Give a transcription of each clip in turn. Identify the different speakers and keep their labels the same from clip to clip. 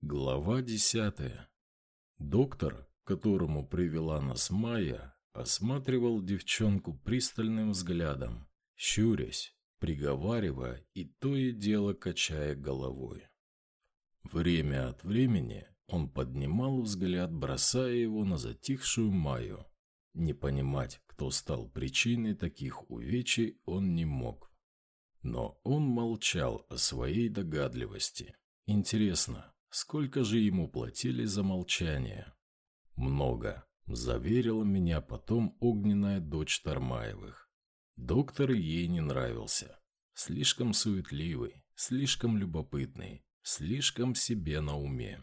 Speaker 1: Глава десятая. Доктор, которому привела нас Майя, осматривал девчонку пристальным взглядом, щурясь, приговаривая и то и дело качая головой. Время от времени он поднимал взгляд, бросая его на затихшую Майю. Не понимать, кто стал причиной таких увечий, он не мог. Но он молчал о своей догадливости. Интересно, Сколько же ему платили за молчание? Много, заверила меня потом огненная дочь Тармаевых. Доктор ей не нравился. Слишком суетливый, слишком любопытный, слишком себе на уме.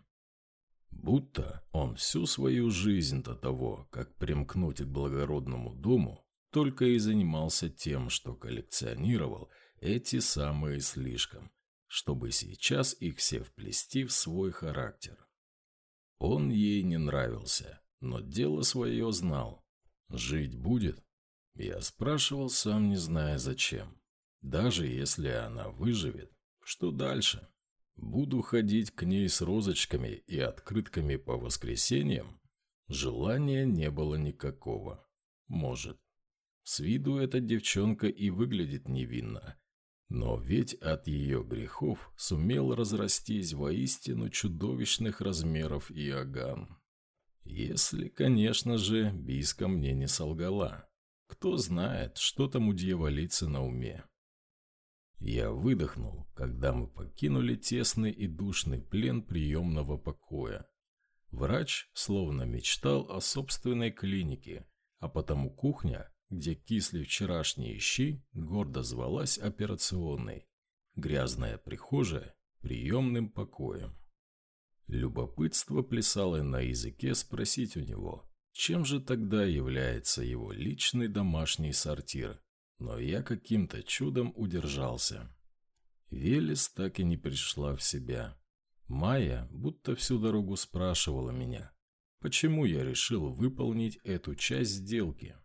Speaker 1: Будто он всю свою жизнь до того, как примкнуть к благородному дому, только и занимался тем, что коллекционировал эти самые слишком, чтобы сейчас их все вплести в свой характер. Он ей не нравился, но дело свое знал. Жить будет? Я спрашивал, сам не зная зачем. Даже если она выживет, что дальше? Буду ходить к ней с розочками и открытками по воскресеньям? Желания не было никакого. Может. С виду эта девчонка и выглядит невинно, но ведь от ее грехов сумел разрастись воистину чудовищных размеров Иоганн. Если, конечно же, Биска мне не солгала. Кто знает, что там у дьяволицы на уме. Я выдохнул, когда мы покинули тесный и душный плен приемного покоя. Врач словно мечтал о собственной клинике, а потому кухня где кисли вчерашние щи, гордо звалась операционной, грязная прихожая – приемным покоем. Любопытство плясало на языке спросить у него, чем же тогда является его личный домашний сортир, но я каким-то чудом удержался. Велес так и не пришла в себя. Майя будто всю дорогу спрашивала меня, почему я решил выполнить эту часть сделки.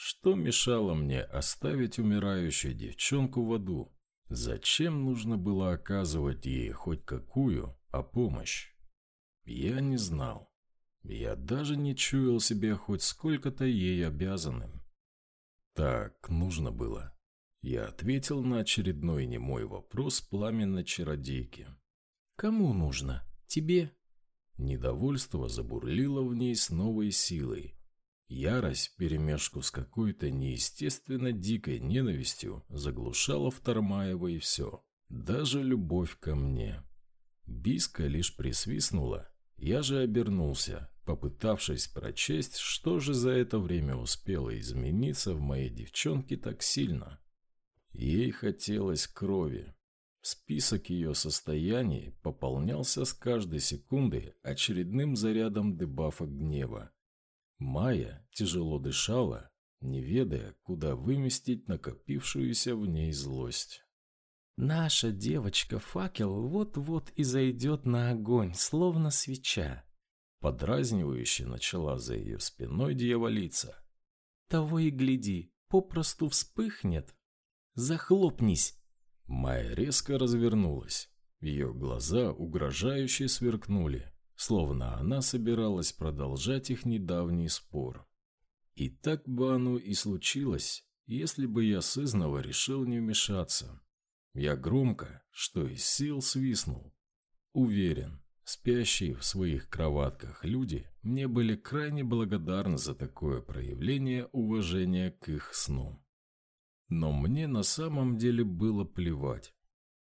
Speaker 1: Что мешало мне оставить умирающую девчонку в аду? Зачем нужно было оказывать ей хоть какую, а помощь? Я не знал. Я даже не чуял себя хоть сколько-то ей обязанным. Так нужно было. Я ответил на очередной немой вопрос пламенной чародейки. «Кому нужно? Тебе?» Недовольство забурлило в ней с новой силой, Ярость вперемешку с какой-то неестественно дикой ненавистью заглушала Втормаева и все. Даже любовь ко мне. Биска лишь присвистнула. Я же обернулся, попытавшись прочесть, что же за это время успело измениться в моей девчонке так сильно. Ей хотелось крови. Список ее состояний пополнялся с каждой секунды очередным зарядом дебафа гнева. Майя тяжело дышала, не ведая, куда выместить накопившуюся в ней злость.
Speaker 2: «Наша девочка-факел вот-вот и зайдет на огонь, словно свеча»,
Speaker 1: подразнивающе начала за ее спиной дьяволица.
Speaker 2: «Того и гляди, попросту вспыхнет. Захлопнись!»
Speaker 1: Майя резко развернулась. Ее глаза угрожающе сверкнули словно она собиралась продолжать их недавний спор. И так бы оно и случилось, если бы я сызнова решил не вмешаться. Я громко, что из сил свистнул. Уверен, спящие в своих кроватках люди мне были крайне благодарны за такое проявление уважения к их сну. Но мне на самом деле было плевать.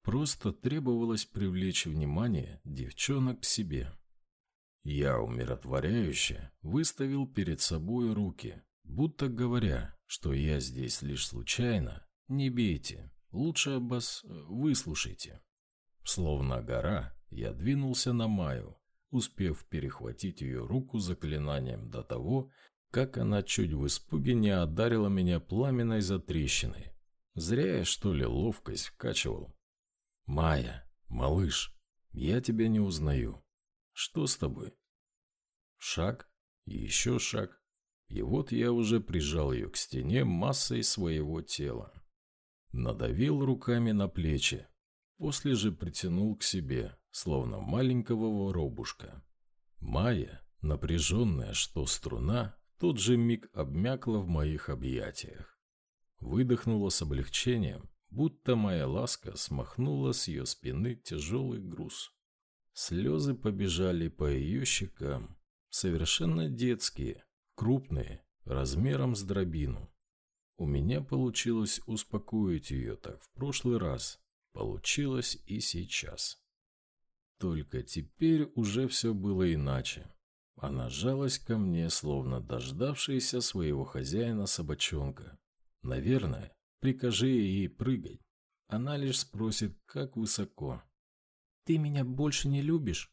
Speaker 1: Просто требовалось привлечь внимание девчонок к себе. Я умиротворяюще выставил перед собой руки, будто говоря, что я здесь лишь случайно. Не бейте, лучше обос... выслушайте. Словно гора, я двинулся на Маю, успев перехватить ее руку заклинанием до того, как она чуть в испуге не одарила меня пламенной затрещиной. Зря я, что ли, ловкость вкачивал. «Майя, малыш, я тебя не узнаю. Что с тобой? Шаг, еще шаг. И вот я уже прижал ее к стене массой своего тела. Надавил руками на плечи. После же притянул к себе, словно маленького воробушка. Майя, напряженная, что струна, тот же миг обмякла в моих объятиях. Выдохнула с облегчением, будто моя ласка смахнула с ее спины тяжелый груз. Слезы побежали по ее щекам, совершенно детские, крупные, размером с дробину. У меня получилось успокоить ее так в прошлый раз, получилось и сейчас. Только теперь уже все было иначе. Она жалась ко мне, словно дождавшаяся своего хозяина собачонка. Наверное, прикажи ей прыгать. Она лишь спросит, как высоко.
Speaker 2: «Ты меня больше не любишь?»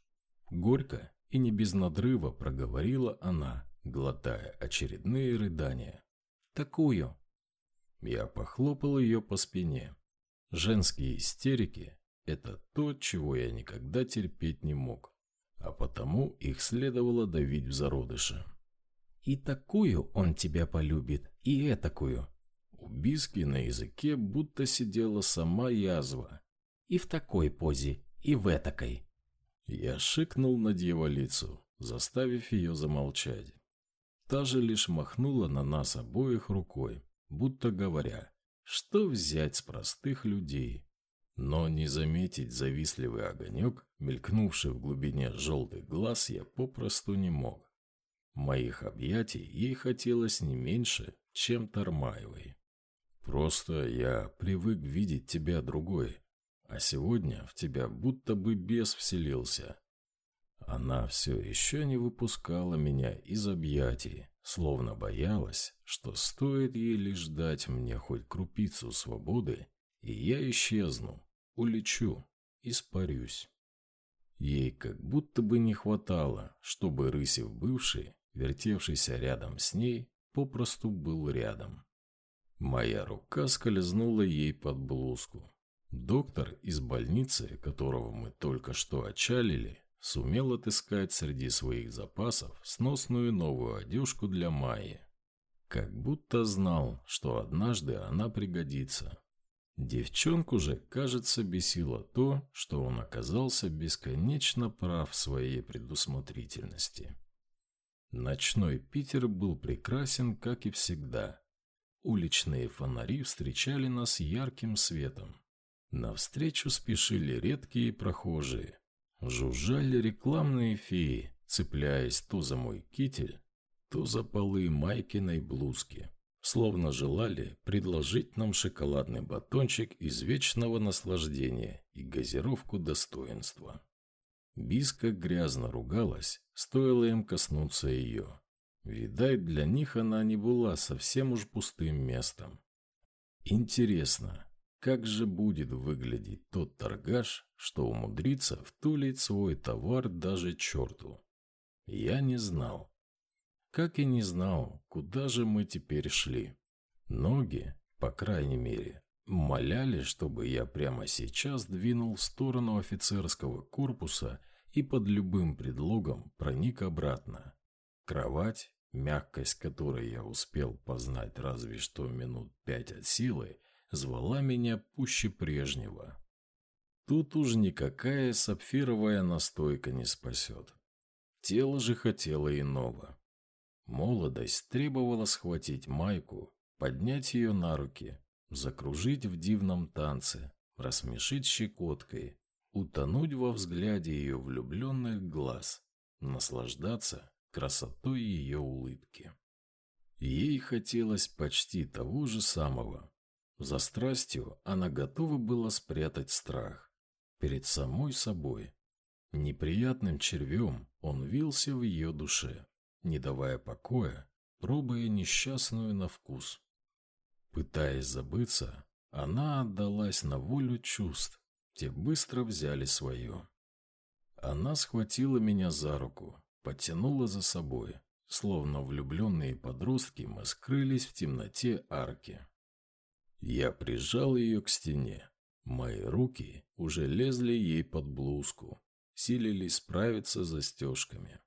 Speaker 1: Горько и не без надрыва проговорила она, глотая очередные рыдания.
Speaker 2: «Такую».
Speaker 1: Я похлопал ее по спине. Женские истерики – это то, чего я никогда терпеть не мог, а потому их следовало давить в зародыше.
Speaker 2: «И такую он тебя полюбит, и этакую».
Speaker 1: У Биски на языке будто сидела сама язва.
Speaker 2: «И в такой позе, и в этакой».
Speaker 1: Я шикнул на дьяволицу, заставив ее замолчать. Та же лишь махнула на нас обоих рукой, будто говоря, что взять с простых людей. Но не заметить завистливый огонек, мелькнувший в глубине желтых глаз, я попросту не мог. Моих объятий ей хотелось не меньше, чем Тармаевой. Просто я привык видеть тебя другой, а сегодня в тебя будто бы бес вселился. Она все еще не выпускала меня из объятий, словно боялась, что стоит ей лишь дать мне хоть крупицу свободы, и я исчезну, улечу, испарюсь. Ей как будто бы не хватало, чтобы Рысев бывший, вертевшийся рядом с ней, попросту был рядом. Моя рука скользнула ей под блузку. Доктор из больницы, которого мы только что отчалили, сумел отыскать среди своих запасов сносную новую одежку для Майи. Как будто знал, что однажды она пригодится. Девчонку же, кажется, бесило то, что он оказался бесконечно прав в своей предусмотрительности. Ночной Питер был прекрасен, как и всегда. Уличные фонари встречали нас ярким светом. Навстречу спешили редкие прохожие, Жужжали рекламные феи, цепляясь то за мой китель, то за полы Майкиной блузки, словно желали предложить нам шоколадный батончик из вечного наслаждения и газировку достоинства. Биска грязно ругалась, стоило им коснуться ее. Видать, для них она не была совсем уж пустым местом. Интересно, как же будет выглядеть тот торгаш, что умудрится втулить свой товар даже черту? Я не знал. Как и не знал, куда же мы теперь шли. Ноги, по крайней мере, моляли, чтобы я прямо сейчас двинул в сторону офицерского корпуса и под любым предлогом проник обратно. Кровать, мягкость которой я успел познать разве что минут пять от силы, звала меня пуще прежнего. Тут уж никакая сапфировая настойка не спасет. Тело же хотело иного. Молодость требовала схватить майку, поднять ее на руки, закружить в дивном танце, рассмешить щекоткой, утонуть во взгляде ее влюбленных глаз, наслаждаться красотой ее улыбки. Ей хотелось почти того же самого, за страстью она готова была спрятать страх перед самой собой. Неприятным червем он вился в ее душе, не давая покоя, пробуя несчастную на вкус. Пытаясь забыться, она отдалась на волю чувств, те быстро взяли свое. Она схватила меня за руку, потянула за собой, словно влюбленные подростки мы скрылись в темноте арки. Я прижал ее к стене. Мои руки уже лезли ей под блузку, силились справиться с застежками.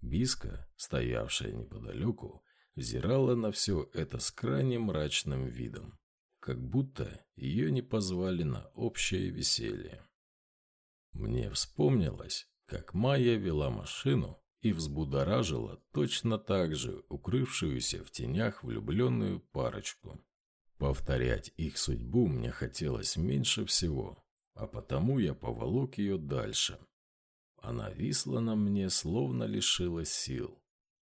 Speaker 1: Биска, стоявшая неподалеку, взирала на все это с крайне мрачным видом. как будто ее не позвали на общее веселье. Мне вспомнилось, как Майя вела машину и взбудоражила точно так же укрывшуюся в тенях влюбленную парочку. Повторять их судьбу мне хотелось меньше всего, а потому я поволок ее дальше. Она висла на мне, словно лишилась сил.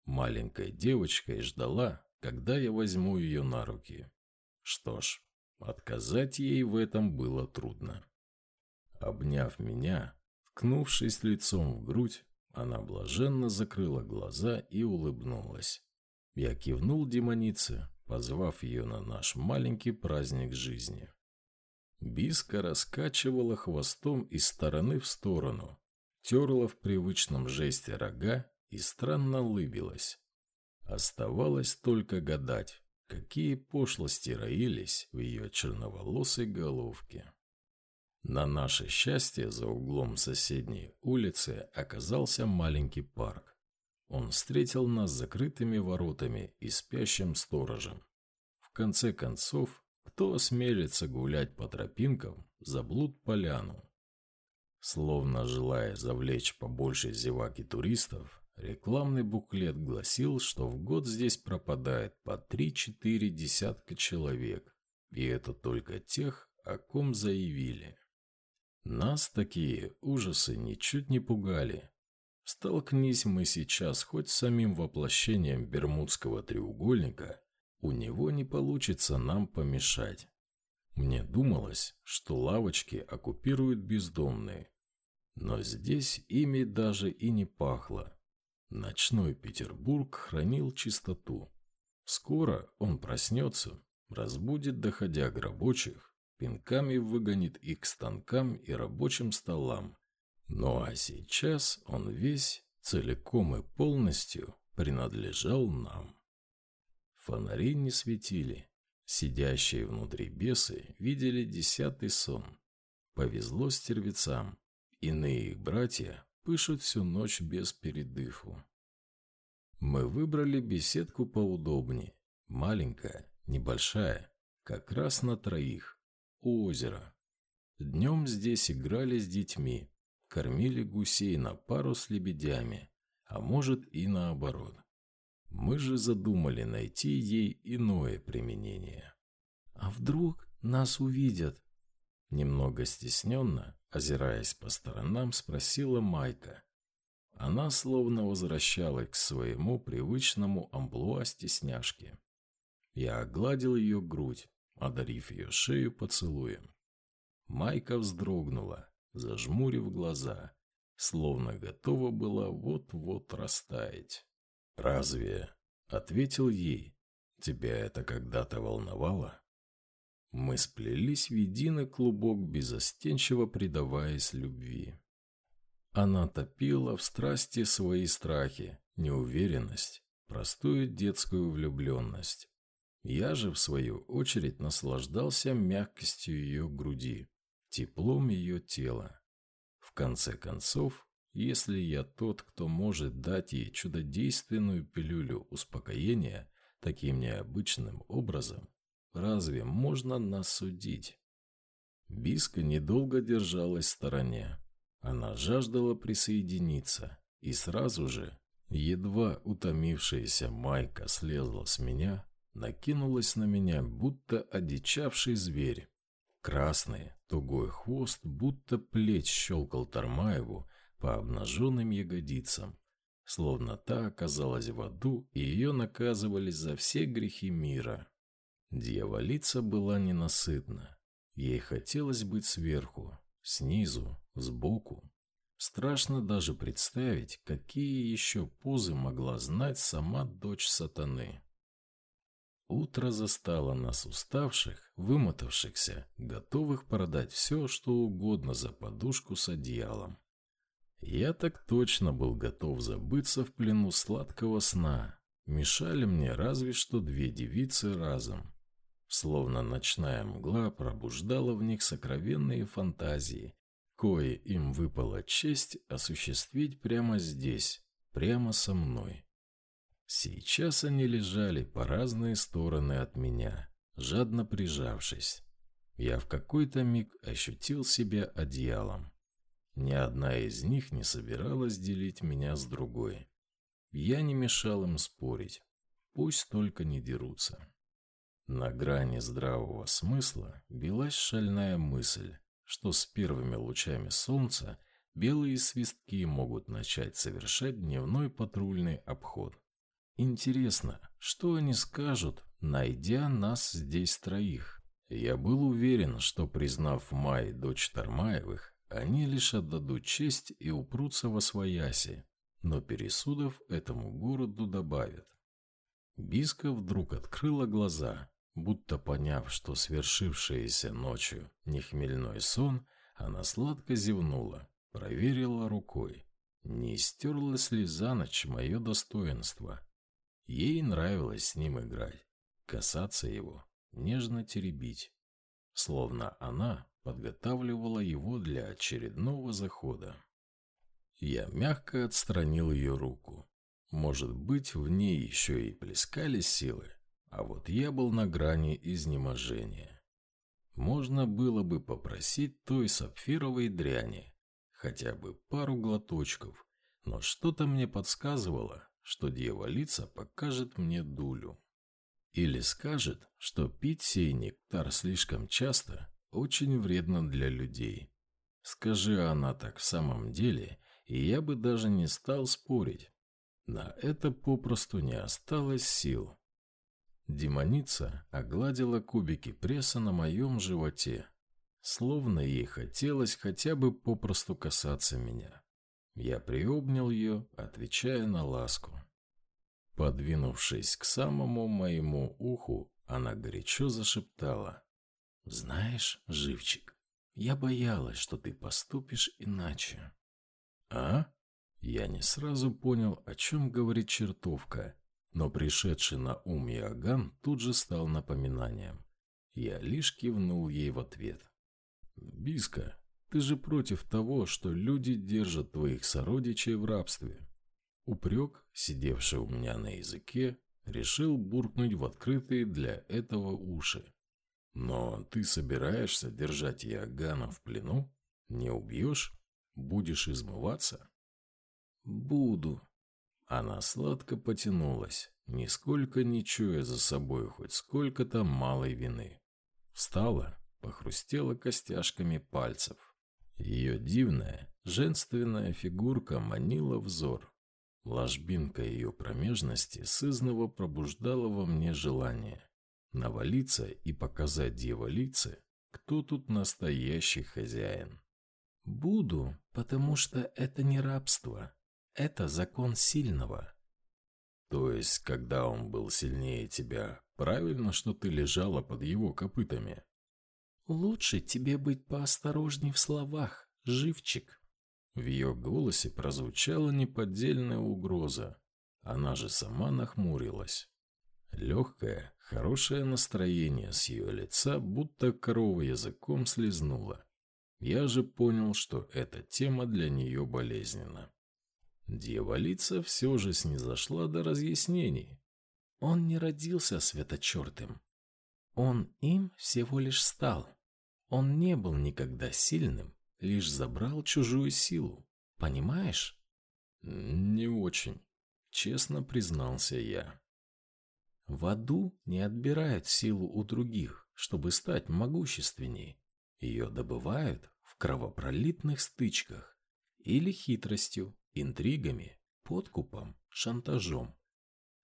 Speaker 1: Маленькой девочкой ждала, когда я возьму ее на руки. Что ж, отказать ей в этом было трудно. Обняв меня, ткнувшись лицом в грудь, она блаженно закрыла глаза и улыбнулась. Я кивнул демонице, позвав ее на наш маленький праздник жизни. Биска раскачивала хвостом из стороны в сторону, терла в привычном жесте рога и странно улыбилась. Оставалось только гадать, Какие пошлости роились в ее черноволосой головке. На наше счастье за углом соседней улицы оказался маленький парк. Он встретил нас закрытыми воротами и спящим сторожем. В конце концов, кто осмелится гулять по тропинкам, заблуд поляну. Словно желая завлечь побольше зевак и туристов, Рекламный буклет гласил, что в год здесь пропадает по 3-4 десятка человек, и это только тех, о ком заявили. Нас такие ужасы ничуть не пугали. Столкнись мы сейчас хоть с самим воплощением Бермудского треугольника, у него не получится нам помешать. Мне думалось, что лавочки оккупируют бездомные, но здесь ими даже и не пахло. Ночной Петербург хранил чистоту. Скоро он проснется, разбудит доходяг рабочих, пинками выгонит их к станкам и рабочим столам. Ну а сейчас он весь, целиком и полностью, принадлежал нам. Фонари не светили. Сидящие внутри бесы видели десятый сон. Повезло стервецам. Иные их братья пышут всю ночь без передыху. Мы выбрали беседку поудобнее. Маленькая, небольшая, как раз на троих. У озера. Днем здесь играли с детьми, кормили гусей на пару с лебедями, а может и наоборот. Мы же задумали найти ей иное применение. «А вдруг нас увидят?» Немного стесненно, озираясь по сторонам, спросила Майка. Она словно возвращалась к своему привычному амплуа стесняшки. Я огладил ее грудь, одарив ее шею поцелуем. Майка вздрогнула, зажмурив глаза, словно готова была вот-вот растаять. «Разве?» — ответил ей. «Тебя это когда-то волновало?» Мы сплелись в единый клубок, безостенчиво предаваясь любви. Она топила в страсти свои страхи, неуверенность, простую детскую влюбленность. Я же, в свою очередь, наслаждался мягкостью ее груди, теплом ее тела. В конце концов, если я тот, кто может дать ей чудодейственную пилюлю успокоения таким необычным образом, Разве можно нас судить? Биска недолго держалась в стороне. Она жаждала присоединиться, и сразу же, едва утомившаяся Майка слезла с меня, накинулась на меня, будто одичавший зверь. Красный, тугой хвост, будто плеть щелкал Тармаеву по обнаженным ягодицам, словно та оказалась в аду, и ее наказывали за все грехи мира. Дьяволица была ненасытна. Ей хотелось быть сверху, снизу, сбоку. Страшно даже представить, какие еще позы могла знать сама дочь сатаны. Утро застало нас уставших, вымотавшихся, готовых продать все, что угодно за подушку с одеялом. Я так точно был готов забыться в плену сладкого сна. Мешали мне разве что две девицы разом словно ночная мгла пробуждала в них сокровенные фантазии, кое им выпала честь осуществить прямо здесь, прямо со мной. Сейчас они лежали по разные стороны от меня, жадно прижавшись. Я в какой-то миг ощутил себя одеялом. Ни одна из них не собиралась делить меня с другой. Я не мешал им спорить. Пусть только не дерутся. На грани здравого смысла билась шальная мысль, что с первыми лучами солнца белые свистки могут начать совершать дневной патрульный обход. Интересно, что они скажут, найдя нас здесь троих? Я был уверен, что, признав Май дочь Тармаевых, они лишь отдадут честь и упрутся во свояси, но пересудов этому городу добавят. Биска вдруг открыла глаза, будто поняв, что свершившееся ночью не хмельной сон, она сладко зевнула, проверила рукой, не стерлась ли за ночь мое достоинство. Ей нравилось с ним играть, касаться его, нежно теребить, словно она подготавливала его для очередного захода. Я мягко отстранил ее руку. Может быть, в ней еще и плескались силы, а вот я был на грани изнеможения. Можно было бы попросить той сапфировой дряни, хотя бы пару глоточков, но что-то мне подсказывало, что дьяволица покажет мне дулю. Или скажет, что пить сей нектар слишком часто очень вредно для людей. Скажи она так в самом деле, и я бы даже не стал спорить. На это попросту не осталось сил. Демоница огладила кубики пресса на моем животе, словно ей хотелось хотя бы попросту касаться меня. Я приобнял ее, отвечая на ласку. Подвинувшись к самому моему уху, она горячо зашептала. «Знаешь, живчик, я боялась, что ты поступишь иначе». «А?» Я не сразу понял, о чем говорит чертовка, но пришедший на ум Иоганн тут же стал напоминанием. Я лишь кивнул ей в ответ. «Биска, ты же против того, что люди держат твоих сородичей в рабстве». Упрек, сидевший у меня на языке, решил буркнуть в открытые для этого уши. «Но ты собираешься держать Иоганна в плену? Не убьешь? Будешь измываться?» «Буду», она сладко потянулась, нисколько не чуя за собой хоть сколько-то малой вины. Встала, похрустела костяшками пальцев. Ее дивная, женственная фигурка манила взор. Ложбинка ее промежности сызново пробуждала во мне желание навалиться и показать дьяволице, кто тут настоящий хозяин. «Буду, потому что это не рабство», это закон сильного. То есть, когда он был сильнее тебя, правильно, что ты лежала под его копытами? Лучше тебе быть поосторожней в словах, живчик. В ее голосе прозвучала неподдельная угроза. Она же сама нахмурилась. Легкое, хорошее настроение с ее лица, будто корова языком слезнула. Я же понял, что эта тема для нее болезненна. Дьяволица все же снизошла до разъяснений. Он не родился светочертым. Он им всего лишь стал. Он не был никогда сильным, лишь забрал чужую силу. Понимаешь? Не очень, честно признался я. В аду не отбирают силу у других, чтобы стать могущественней. Ее добывают в кровопролитных стычках или хитростью, интригами, подкупом, шантажом.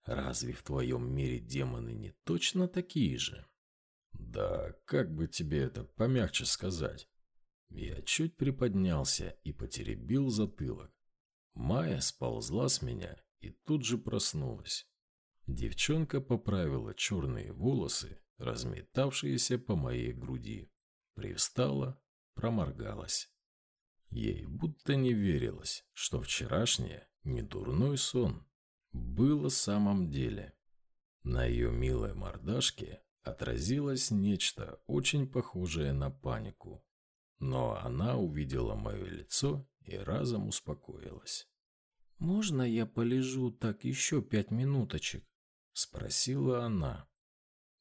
Speaker 1: Разве в твоем мире демоны не точно такие же? Да как бы тебе это помягче сказать? Я чуть приподнялся и потеребил затылок. Майя сползла с меня и тут же проснулась. Девчонка поправила черные волосы, разметавшиеся по моей груди. Привстала, проморгалась. Ей будто не верилось, что вчерашнее, не дурной сон, было самом деле. На ее милой мордашке отразилось нечто очень похожее на панику. Но она увидела мое лицо и разом успокоилась. «Можно я полежу так еще пять минуточек?» – спросила она.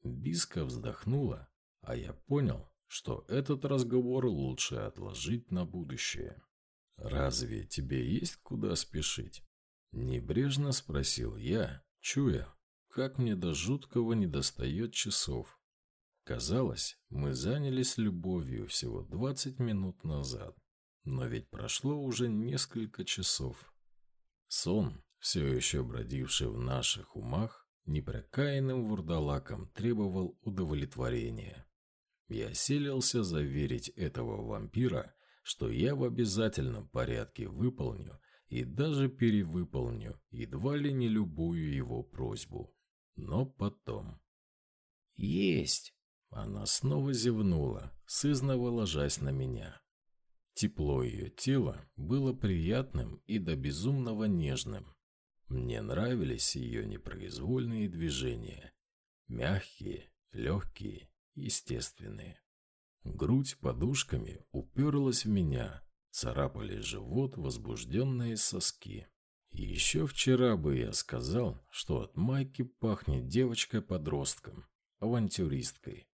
Speaker 1: Биска вздохнула, а я понял, что этот разговор лучше отложить на будущее. «Разве тебе есть куда спешить?» Небрежно спросил я, чуя, как мне до жуткого недостает часов. Казалось, мы занялись любовью всего 20 минут назад, но ведь прошло уже несколько часов. Сон, все еще бродивший в наших умах, непрекаянным вурдалаком требовал удовлетворения. Я селился заверить этого вампира, что я в обязательном порядке выполню и даже перевыполню едва ли не любую его просьбу. Но потом...
Speaker 2: «Есть!»
Speaker 1: Она снова зевнула, сызново ложась на меня. Тепло ее тела было приятным и до безумного нежным. Мне нравились ее непроизвольные движения. Мягкие, легкие, естественные. Грудь подушками уперлась в меня, царапали живот возбужденные соски. Еще вчера бы я сказал, что от Майки пахнет девочкой-подростком, авантюристкой.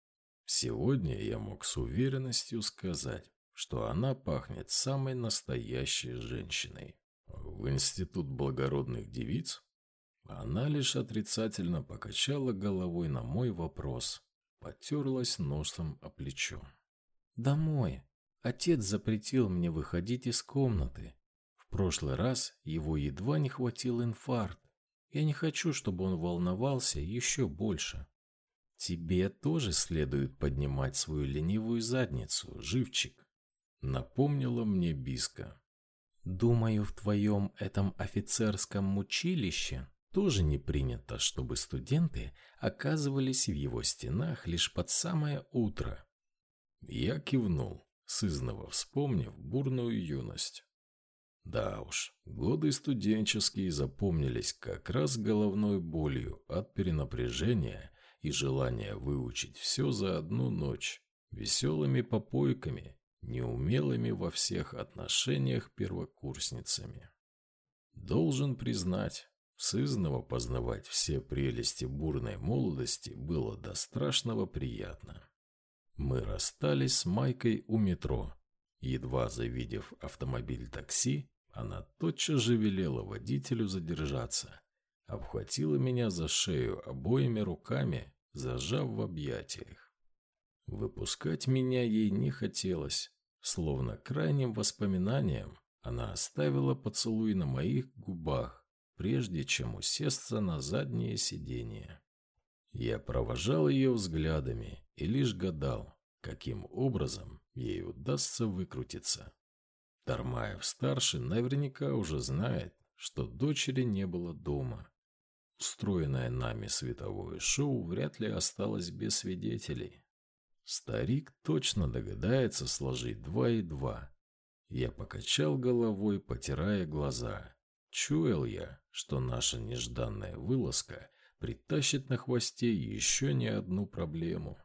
Speaker 1: Сегодня я мог с уверенностью сказать, что она пахнет самой настоящей женщиной. В институт благородных девиц? Она лишь отрицательно покачала головой на мой вопрос, потерлась носом о плечо.
Speaker 2: «Домой. Отец запретил мне выходить из комнаты. Прошлый раз его едва не хватил инфаркт. Я не хочу, чтобы он волновался еще больше. Тебе тоже следует поднимать свою ленивую задницу, живчик», — напомнила мне Биска. «Думаю, в твоем этом офицерском училище тоже не принято, чтобы студенты оказывались в его стенах лишь под самое утро.
Speaker 1: Я кивнул, сызново вспомнив бурную юность. Да уж, годы студенческие запомнились как раз головной болью от перенапряжения и желания выучить все за одну ночь, веселыми попойками, неумелыми во всех отношениях первокурсницами. Должен признать, сызново познавать все прелести бурной молодости было до страшного приятно. Мы расстались с Майкой у метро. Едва завидев автомобиль такси, она тотчас же велела водителю задержаться. Обхватила меня за шею обоими руками, зажав в объятиях. Выпускать меня ей не хотелось. Словно крайним воспоминанием она оставила поцелуй на моих губах, прежде чем усесться на заднее сиденье. Я провожал ее взглядами и лишь гадал, каким образом ей удастся выкрутиться. Тармаев-старший наверняка уже знает, что дочери не было дома. Устроенное нами световое шоу вряд ли осталось без свидетелей. Старик точно догадается сложить два и два. Я покачал головой, потирая глаза. Чуял я, что наша нежданная вылазка притащит на хвосте еще не одну проблему.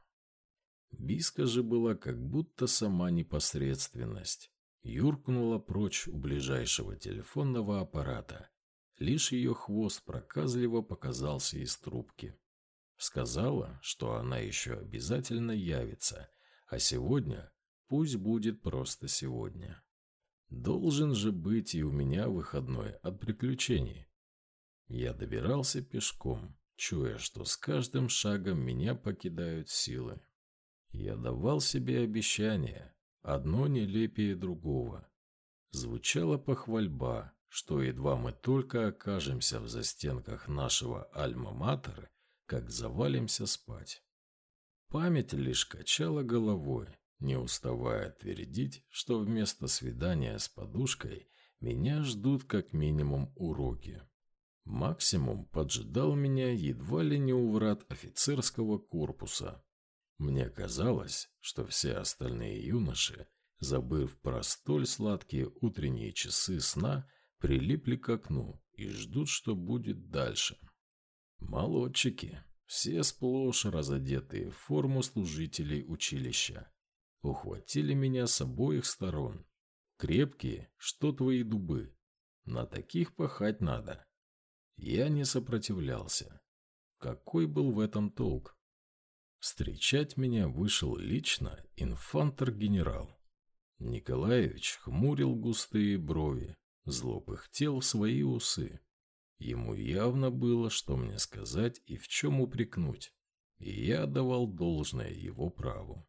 Speaker 1: Биска же была как будто сама непосредственность. Юркнула прочь у ближайшего телефонного аппарата. Лишь ее хвост проказливо показался из трубки. Сказала, что она еще обязательно явится, а сегодня пусть будет просто сегодня. Должен же быть и у меня выходной от приключений. Я добирался пешком, чуя, что с каждым шагом меня покидают силы. Я давал себе обещание, одно нелепее другого. Звучала похвальба, что едва мы только окажемся в застенках нашего альма-матера, как завалимся спать. Память лишь качала головой, не уставая твердить, что вместо свидания с подушкой меня ждут как минимум уроки. Максимум поджидал меня едва ли не у врат офицерского корпуса. Мне казалось, что все остальные юноши, забыв про столь сладкие утренние часы сна, прилипли к окну и ждут, что будет дальше. Молодчики, все сплошь разодетые в форму служителей училища, ухватили меня с обоих сторон. Крепкие, что твои дубы. На таких пахать надо. Я не сопротивлялся. Какой был в этом толк? Встречать меня вышел лично инфантер-генерал. Николаевич хмурил густые брови, зло пыхтел свои усы. Ему явно было, что мне сказать и в чем упрекнуть, и я давал должное его праву.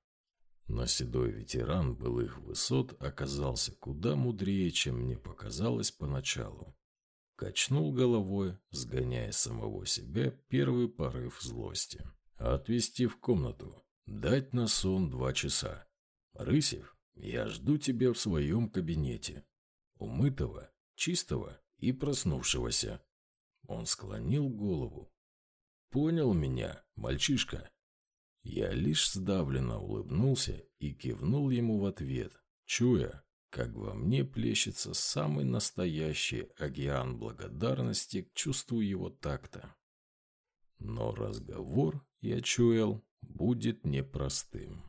Speaker 1: Но седой ветеран былых высот оказался куда мудрее, чем мне показалось поначалу. Качнул головой, сгоняя самого себя первый порыв злости. Отвести в комнату, дать на сон два часа. Рысев, я жду тебя в своем кабинете. Умытого, чистого и проснувшегося. Он склонил голову. «Понял меня, мальчишка?» Я лишь сдавленно улыбнулся и кивнул ему в ответ, чуя, как во мне плещется самый настоящий океан благодарности к чувству его такта. Но разговор, я чуял, будет непростым.